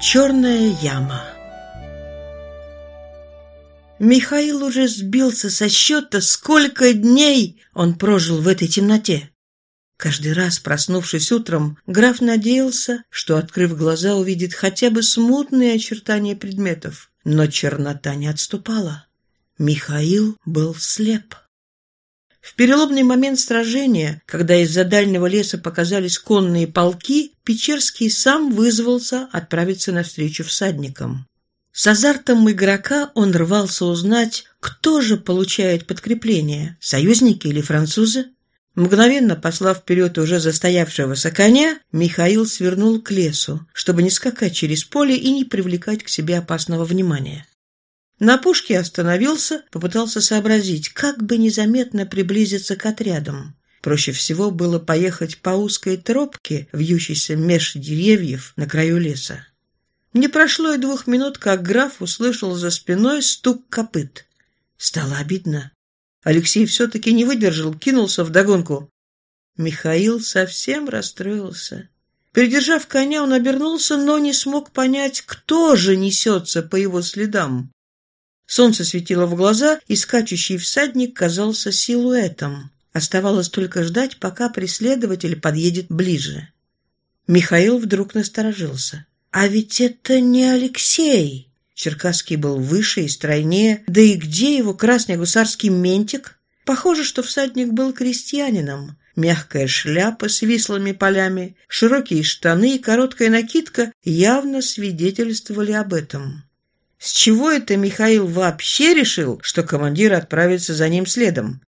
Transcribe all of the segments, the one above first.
Черная яма Михаил уже сбился со счета, сколько дней он прожил в этой темноте. Каждый раз, проснувшись утром, граф надеялся, что, открыв глаза, увидит хотя бы смутные очертания предметов. Но чернота не отступала. Михаил был слеп. В переломный момент сражения, когда из-за дальнего леса показались конные полки, Печерский сам вызвался отправиться навстречу всадникам. С азартом игрока он рвался узнать, кто же получает подкрепление, союзники или французы. Мгновенно послав вперед уже застоявшегося коня, Михаил свернул к лесу, чтобы не скакать через поле и не привлекать к себе опасного внимания. На пушке остановился, попытался сообразить, как бы незаметно приблизиться к отрядам. Проще всего было поехать по узкой тропке, вьющейся меж деревьев на краю леса. Не прошло и двух минут, как граф услышал за спиной стук копыт. Стало обидно. Алексей все-таки не выдержал, кинулся вдогонку. Михаил совсем расстроился. Придержав коня, он обернулся, но не смог понять, кто же несется по его следам. Солнце светило в глаза, и скачущий всадник казался силуэтом. Оставалось только ждать, пока преследователь подъедет ближе. Михаил вдруг насторожился. «А ведь это не Алексей!» Черкасский был выше и стройнее, да и где его красный гусарский ментик? Похоже, что всадник был крестьянином. Мягкая шляпа с вислыми полями, широкие штаны и короткая накидка явно свидетельствовали об этом. С чего это Михаил вообще решил, что командир отправится за ним следом?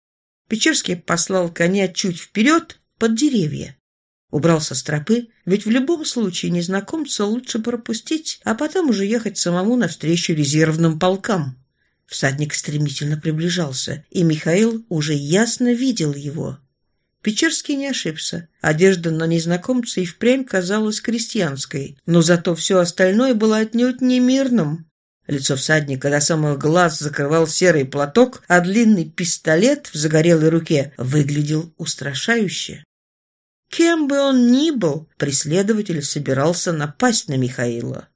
Печерский послал коня чуть вперед под деревья. Убрался с тропы, ведь в любом случае незнакомца лучше пропустить, а потом уже ехать самому навстречу резервным полкам. Всадник стремительно приближался, и Михаил уже ясно видел его. Печерский не ошибся. Одежда на незнакомца и впрямь казалась крестьянской, но зато все остальное было отнюдь не мирным. Лицо всадника до самых глаз закрывал серый платок, а длинный пистолет в загорелой руке выглядел устрашающе. Кем бы он ни был, преследователь собирался напасть на Михаила.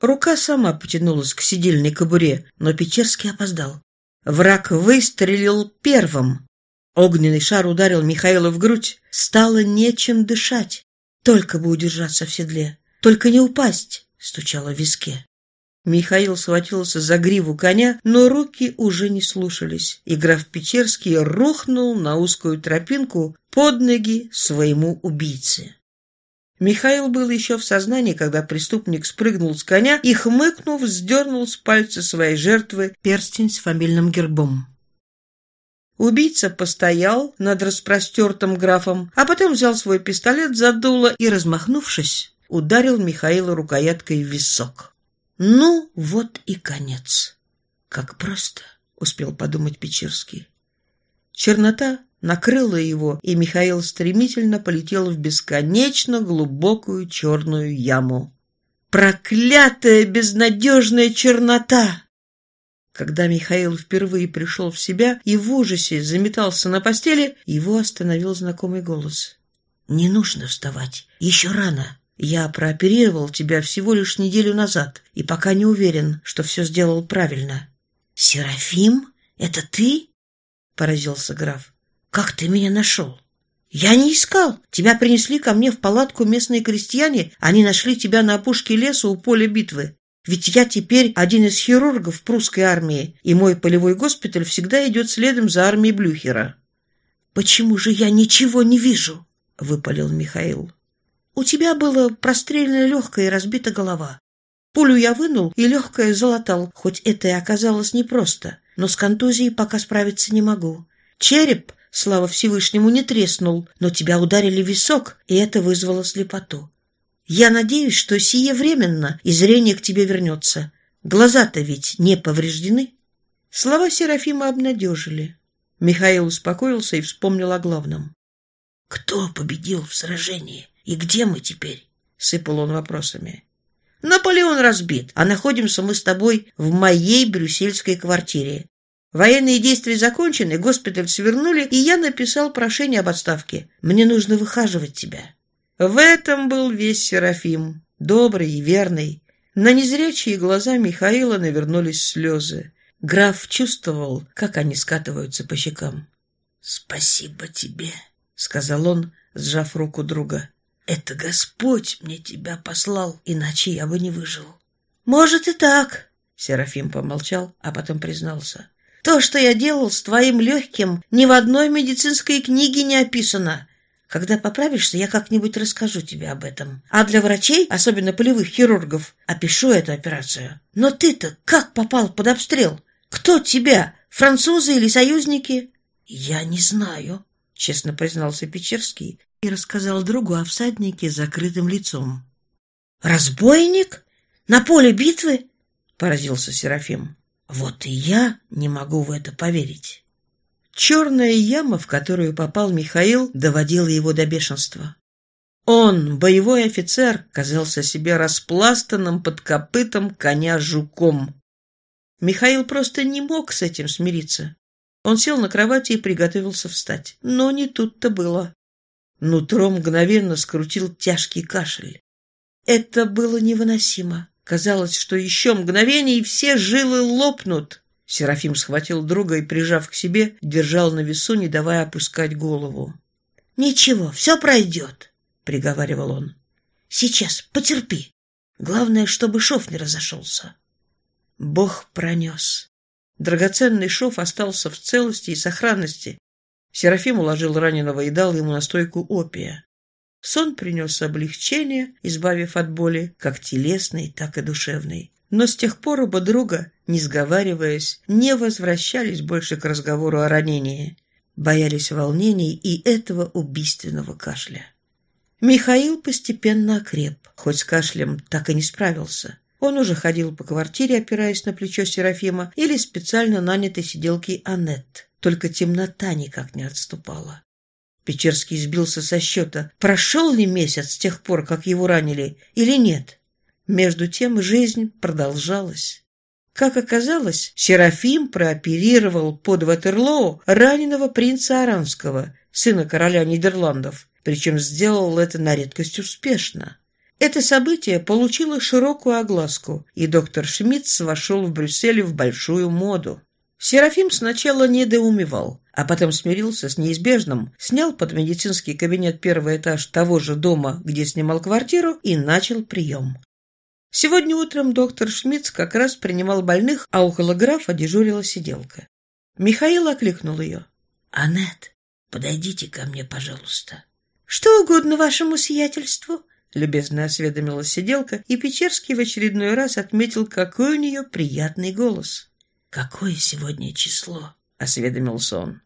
Рука сама потянулась к сидельной кобуре, но Печерский опоздал. Враг выстрелил первым. Огненный шар ударил Михаила в грудь. Стало нечем дышать. Только бы удержаться в седле. Только не упасть, стучало в виске. Михаил схватился за гриву коня, но руки уже не слушались, и граф Печерский рухнул на узкую тропинку под ноги своему убийце. Михаил был еще в сознании, когда преступник спрыгнул с коня и, хмыкнув, сдернул с пальца своей жертвы перстень с фамильным гербом. Убийца постоял над распростертым графом, а потом взял свой пистолет за дуло и, размахнувшись, ударил Михаила рукояткой в висок. Ну, вот и конец. Как просто, успел подумать Печерский. Чернота накрыла его, и Михаил стремительно полетел в бесконечно глубокую черную яму. Проклятая безнадежная чернота! Когда Михаил впервые пришел в себя и в ужасе заметался на постели, его остановил знакомый голос. «Не нужно вставать, еще рано. Я прооперировал тебя всего лишь неделю назад и пока не уверен, что все сделал правильно. Серафим? Это ты? Поразился граф. Как ты меня нашел? Я не искал. Тебя принесли ко мне в палатку местные крестьяне. Они нашли тебя на опушке леса у поля битвы. Ведь я теперь один из хирургов прусской армии, и мой полевой госпиталь всегда идет следом за армией Блюхера. «Почему же я ничего не вижу?» — выпалил Михаил. У тебя было прострелено легкое и разбита голова. Пулю я вынул и легкое залатал, хоть это и оказалось непросто, но с контузией пока справиться не могу. Череп, слава Всевышнему, не треснул, но тебя ударили в висок, и это вызвало слепоту. Я надеюсь, что сие временно, и зрение к тебе вернется. Глаза-то ведь не повреждены. Слова Серафима обнадежили. Михаил успокоился и вспомнил о главном. Кто победил в сражении? «И где мы теперь?» — сыпал он вопросами. «Наполеон разбит, а находимся мы с тобой в моей брюссельской квартире. Военные действия закончены, госпиталь свернули, и я написал прошение об отставке. Мне нужно выхаживать тебя». В этом был весь Серафим, добрый и верный. На незрячие глаза Михаила навернулись слезы. Граф чувствовал, как они скатываются по щекам. «Спасибо тебе», — сказал он, сжав руку друга. «Это Господь мне тебя послал, иначе я бы не выжил». «Может и так», — Серафим помолчал, а потом признался. «То, что я делал с твоим легким, ни в одной медицинской книге не описано. Когда поправишься, я как-нибудь расскажу тебе об этом. А для врачей, особенно полевых хирургов, опишу эту операцию. Но ты-то как попал под обстрел? Кто тебя? Французы или союзники? Я не знаю, честно признался Печерский и рассказал другу о всаднике с закрытым лицом. Разбойник? На поле битвы? Поразился Серафим. Вот и я не могу в это поверить. Черная яма, в которую попал Михаил, доводила его до бешенства. Он, боевой офицер, казался себе распластанным под копытом коня жуком. Михаил просто не мог с этим смириться. Он сел на кровати и приготовился встать. Но не тут-то было. Нутро мгновенно скрутил тяжкий кашель. Это было невыносимо. Казалось, что еще мгновение, и все жилы лопнут. Серафим схватил друга и, прижав к себе, держал на весу, не давая опускать голову. «Ничего, все пройдет», — приговаривал он. «Сейчас, потерпи. Главное, чтобы шов не разошелся». Бог пронес. Драгоценный шов остался в целости и сохранности. Серафим уложил раненого и дал ему настойку опия. Сон принес облегчение, избавив от боли, как телесной, так и душевной. Но с тех пор оба друга, не сговариваясь, не возвращались больше к разговору о ранении. Боялись волнений и этого убийственного кашля. Михаил постепенно окреп, хоть с кашлем так и не справился. Он уже ходил по квартире, опираясь на плечо Серафима или специально нанятой сиделки Аннет. Только темнота никак не отступала. Печерский сбился со счета, прошел ли месяц с тех пор, как его ранили, или нет. Между тем жизнь продолжалась. Как оказалось, Серафим прооперировал под Ватерлоу раненого принца Аранского, сына короля Нидерландов, причем сделал это на редкость успешно. Это событие получило широкую огласку, и доктор Шмидц вошел в Брюсселе в большую моду. Серафим сначала недоумевал, а потом смирился с неизбежным, снял под медицинский кабинет первый этаж того же дома, где снимал квартиру, и начал прием. Сегодня утром доктор Шмидц как раз принимал больных, а около графа дежурила сиделка. Михаил окликнул ее. «Аннет, подойдите ко мне, пожалуйста». «Что угодно вашему сиятельству», — любезно осведомилась сиделка, и Печерский в очередной раз отметил, какой у нее приятный голос. «Какое сегодня число?» — осведомился он.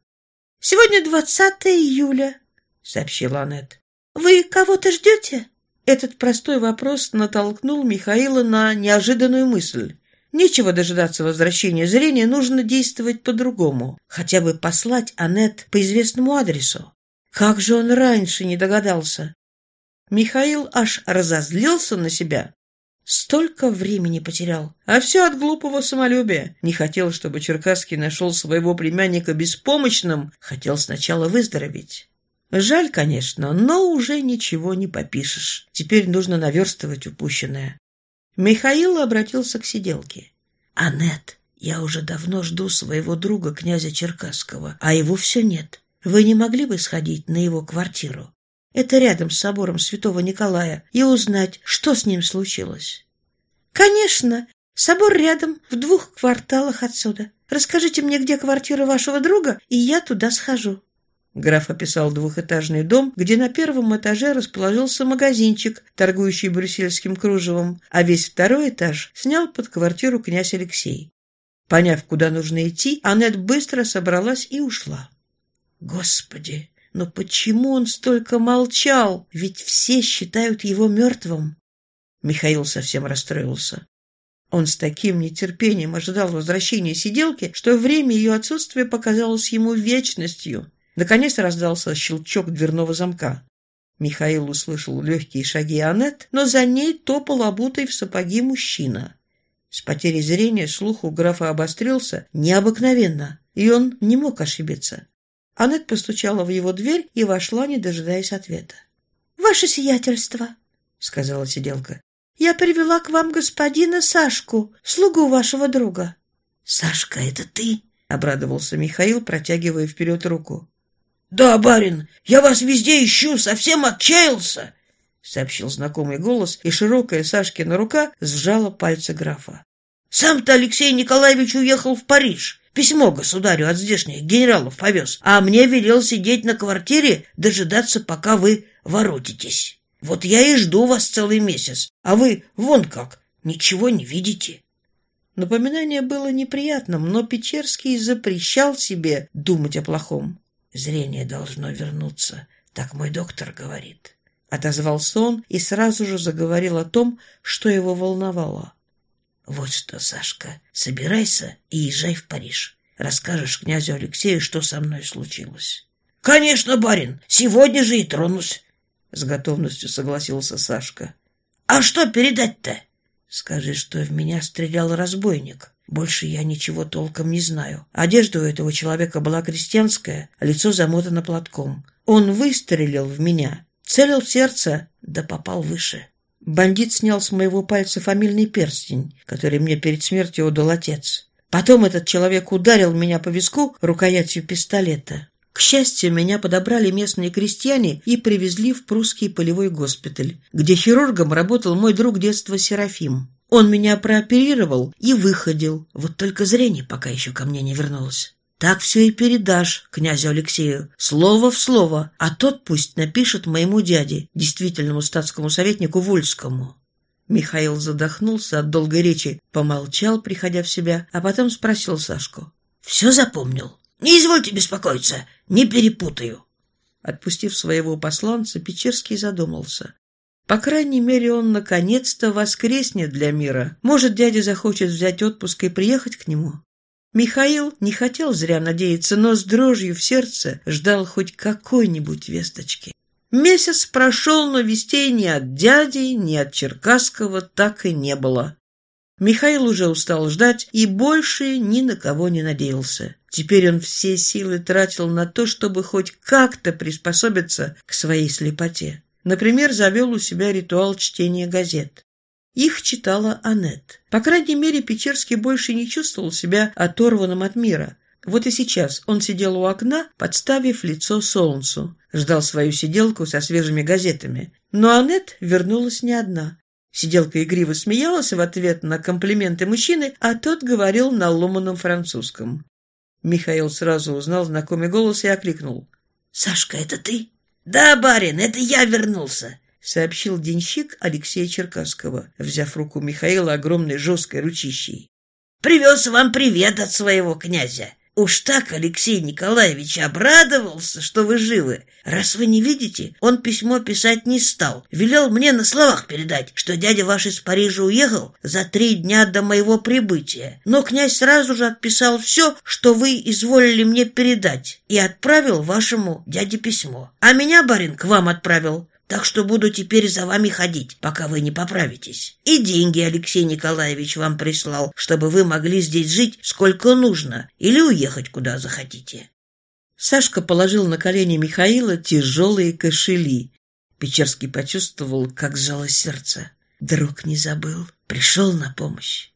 «Сегодня 20 июля», — сообщила Аннет. «Вы кого-то ждете?» Этот простой вопрос натолкнул Михаила на неожиданную мысль. Нечего дожидаться возвращения зрения, нужно действовать по-другому. Хотя бы послать Аннет по известному адресу. Как же он раньше не догадался? Михаил аж разозлился на себя. Столько времени потерял. А все от глупого самолюбия. Не хотел, чтобы Черкасский нашел своего племянника беспомощным. Хотел сначала выздороветь. Жаль, конечно, но уже ничего не попишешь. Теперь нужно наверстывать упущенное. Михаил обратился к сиделке. «Аннет, я уже давно жду своего друга, князя Черкасского, а его все нет. Вы не могли бы сходить на его квартиру? Это рядом с собором святого Николая, и узнать, что с ним случилось». «Конечно! Собор рядом, в двух кварталах отсюда. Расскажите мне, где квартира вашего друга, и я туда схожу». Граф описал двухэтажный дом, где на первом этаже расположился магазинчик, торгующий брюссельским кружевом, а весь второй этаж снял под квартиру князь Алексей. Поняв, куда нужно идти, Аннет быстро собралась и ушла. Господи, но почему он столько молчал? Ведь все считают его мертвым. Михаил совсем расстроился. Он с таким нетерпением ожидал возвращения сиделки, что время ее отсутствия показалось ему вечностью. Наконец раздался щелчок дверного замка. Михаил услышал легкие шаги Аннет, но за ней топал обутый в сапоги мужчина. С потерей зрения слух у графа обострился необыкновенно, и он не мог ошибиться. Аннет постучала в его дверь и вошла, не дожидаясь ответа. «Ваше сиятельство», — сказала сиделка, Я привела к вам господина Сашку, слугу вашего друга». «Сашка, это ты?» — обрадовался Михаил, протягивая вперед руку. «Да, барин, я вас везде ищу, совсем отчаялся!» — сообщил знакомый голос, и широкая Сашкина рука сжала пальцы графа. «Сам-то Алексей Николаевич уехал в Париж. Письмо государю от здешних генералов повез, а мне велел сидеть на квартире, дожидаться, пока вы воротитесь. Вот я и жду вас целый месяц, а вы вон как, ничего не видите». Напоминание было неприятным, но Печерский запрещал себе думать о плохом. Зрение должно вернуться, так мой доктор говорит. Отозвался он и сразу же заговорил о том, что его волновало. Вот что, Сашка, собирайся и езжай в Париж. Расскажешь князю Алексею, что со мной случилось. Конечно, барин, сегодня же и тронусь. С готовностью согласился Сашка. А что передать-то? Скажи, что в меня стрелял разбойник. Больше я ничего толком не знаю. Одежда у этого человека была крестьянская, лицо замотано платком. Он выстрелил в меня, целил в сердце, да попал выше. Бандит снял с моего пальца фамильный перстень, который мне перед смертью отдал отец. Потом этот человек ударил меня по виску рукоятью пистолета. К счастью, меня подобрали местные крестьяне и привезли в прусский полевой госпиталь, где хирургом работал мой друг детства Серафим. Он меня прооперировал и выходил, вот только зрение пока еще ко мне не вернулось. Так все и передашь князю Алексею, слово в слово, а тот пусть напишет моему дяде, действительному статскому советнику Вольскому». Михаил задохнулся от долгой речи, помолчал, приходя в себя, а потом спросил Сашку. «Все запомнил? Не извольте беспокоиться, не перепутаю». Отпустив своего посланца, Печерский задумался. По крайней мере, он наконец-то воскреснет для мира. Может, дядя захочет взять отпуск и приехать к нему? Михаил не хотел зря надеяться, но с дрожью в сердце ждал хоть какой-нибудь весточки. Месяц прошел, но вестей ни от дяди, ни от Черкасского так и не было. Михаил уже устал ждать и больше ни на кого не надеялся. Теперь он все силы тратил на то, чтобы хоть как-то приспособиться к своей слепоте. Например, завел у себя ритуал чтения газет. Их читала Аннет. По крайней мере, Печерский больше не чувствовал себя оторванным от мира. Вот и сейчас он сидел у окна, подставив лицо солнцу, ждал свою сиделку со свежими газетами. Но Аннет вернулась не одна. Сиделка игриво смеялась в ответ на комплименты мужчины, а тот говорил на ломаном французском. Михаил сразу узнал знакомый голос и окликнул. «Сашка, это ты?» «Да, барин, это я вернулся», — сообщил денщик Алексея Черкасского, взяв руку Михаила огромной жесткой ручищей. «Привез вам привет от своего князя. Уж так Алексей Николаевич обрадовался, что вы живы. Раз вы не видите, он письмо писать не стал. Велел мне на словах передать, что дядя ваш из Парижа уехал за три дня до моего прибытия. Но князь сразу же отписал все, что вы изволили мне передать, и отправил вашему дяде письмо. А меня барин к вам отправил. Так что буду теперь за вами ходить, пока вы не поправитесь. И деньги Алексей Николаевич вам прислал, чтобы вы могли здесь жить сколько нужно или уехать куда захотите». Сашка положил на колени Михаила тяжелые кошели. Печерский почувствовал, как сжалось сердце. Друг не забыл, пришел на помощь.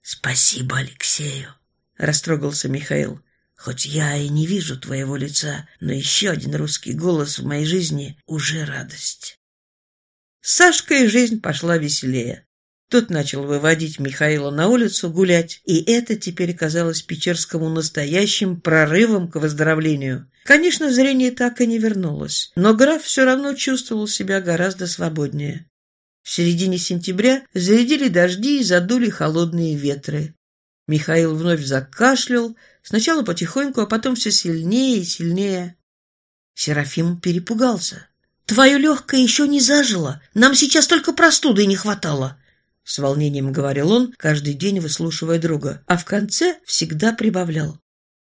«Спасибо Алексею», — растрогался Михаил. Хоть я и не вижу твоего лица, но еще один русский голос в моей жизни уже радость. С Сашкой жизнь пошла веселее. Тот начал выводить Михаила на улицу гулять, и это теперь казалось Печерскому настоящим прорывом к выздоровлению. Конечно, зрение так и не вернулось, но граф все равно чувствовал себя гораздо свободнее. В середине сентября зарядили дожди и задули холодные ветры. Михаил вновь закашлял, сначала потихоньку, а потом все сильнее и сильнее. Серафим перепугался. «Твое легкое еще не зажило. Нам сейчас только простуды не хватало», — с волнением говорил он, каждый день выслушивая друга, а в конце всегда прибавлял.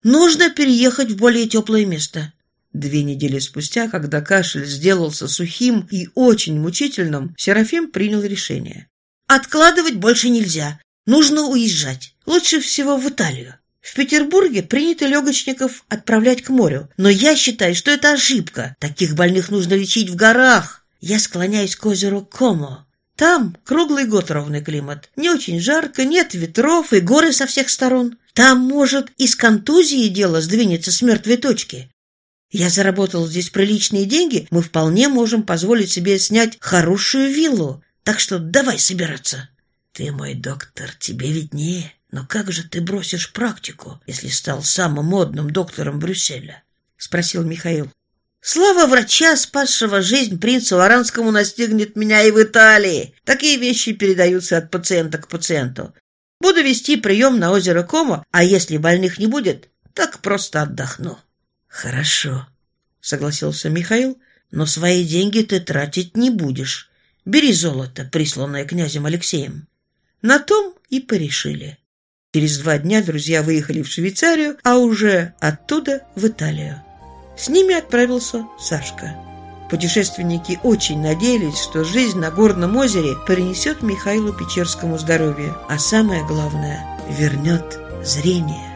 «Нужно переехать в более теплое место». Две недели спустя, когда кашель сделался сухим и очень мучительным, Серафим принял решение. «Откладывать больше нельзя. Нужно уезжать. Лучше всего в Италию. В Петербурге принято легочников отправлять к морю, но я считаю, что это ошибка. Таких больных нужно лечить в горах. Я склоняюсь к озеру Комо. Там круглый год ровный климат. Не очень жарко, нет ветров и горы со всех сторон. Там, может, из контузии дело сдвинется с мертвой точки. Я заработал здесь приличные деньги, мы вполне можем позволить себе снять хорошую виллу. Так что давай собираться. Ты мой доктор, тебе виднее. Но как же ты бросишь практику, если стал самым модным доктором Брюсселя? Спросил Михаил. Слава врача, спасшего жизнь принцу Лоранскому, настигнет меня и в Италии. Такие вещи передаются от пациента к пациенту. Буду вести прием на озеро Комо, а если больных не будет, так просто отдохну. Хорошо, согласился Михаил, но свои деньги ты тратить не будешь. Бери золото, присланное князем Алексеем. На том и порешили. Через два дня друзья выехали в Швейцарию, а уже оттуда в Италию. С ними отправился Сашка. Путешественники очень надеялись, что жизнь на горном озере принесет Михаилу Печерскому здоровье, а самое главное – вернет зрение.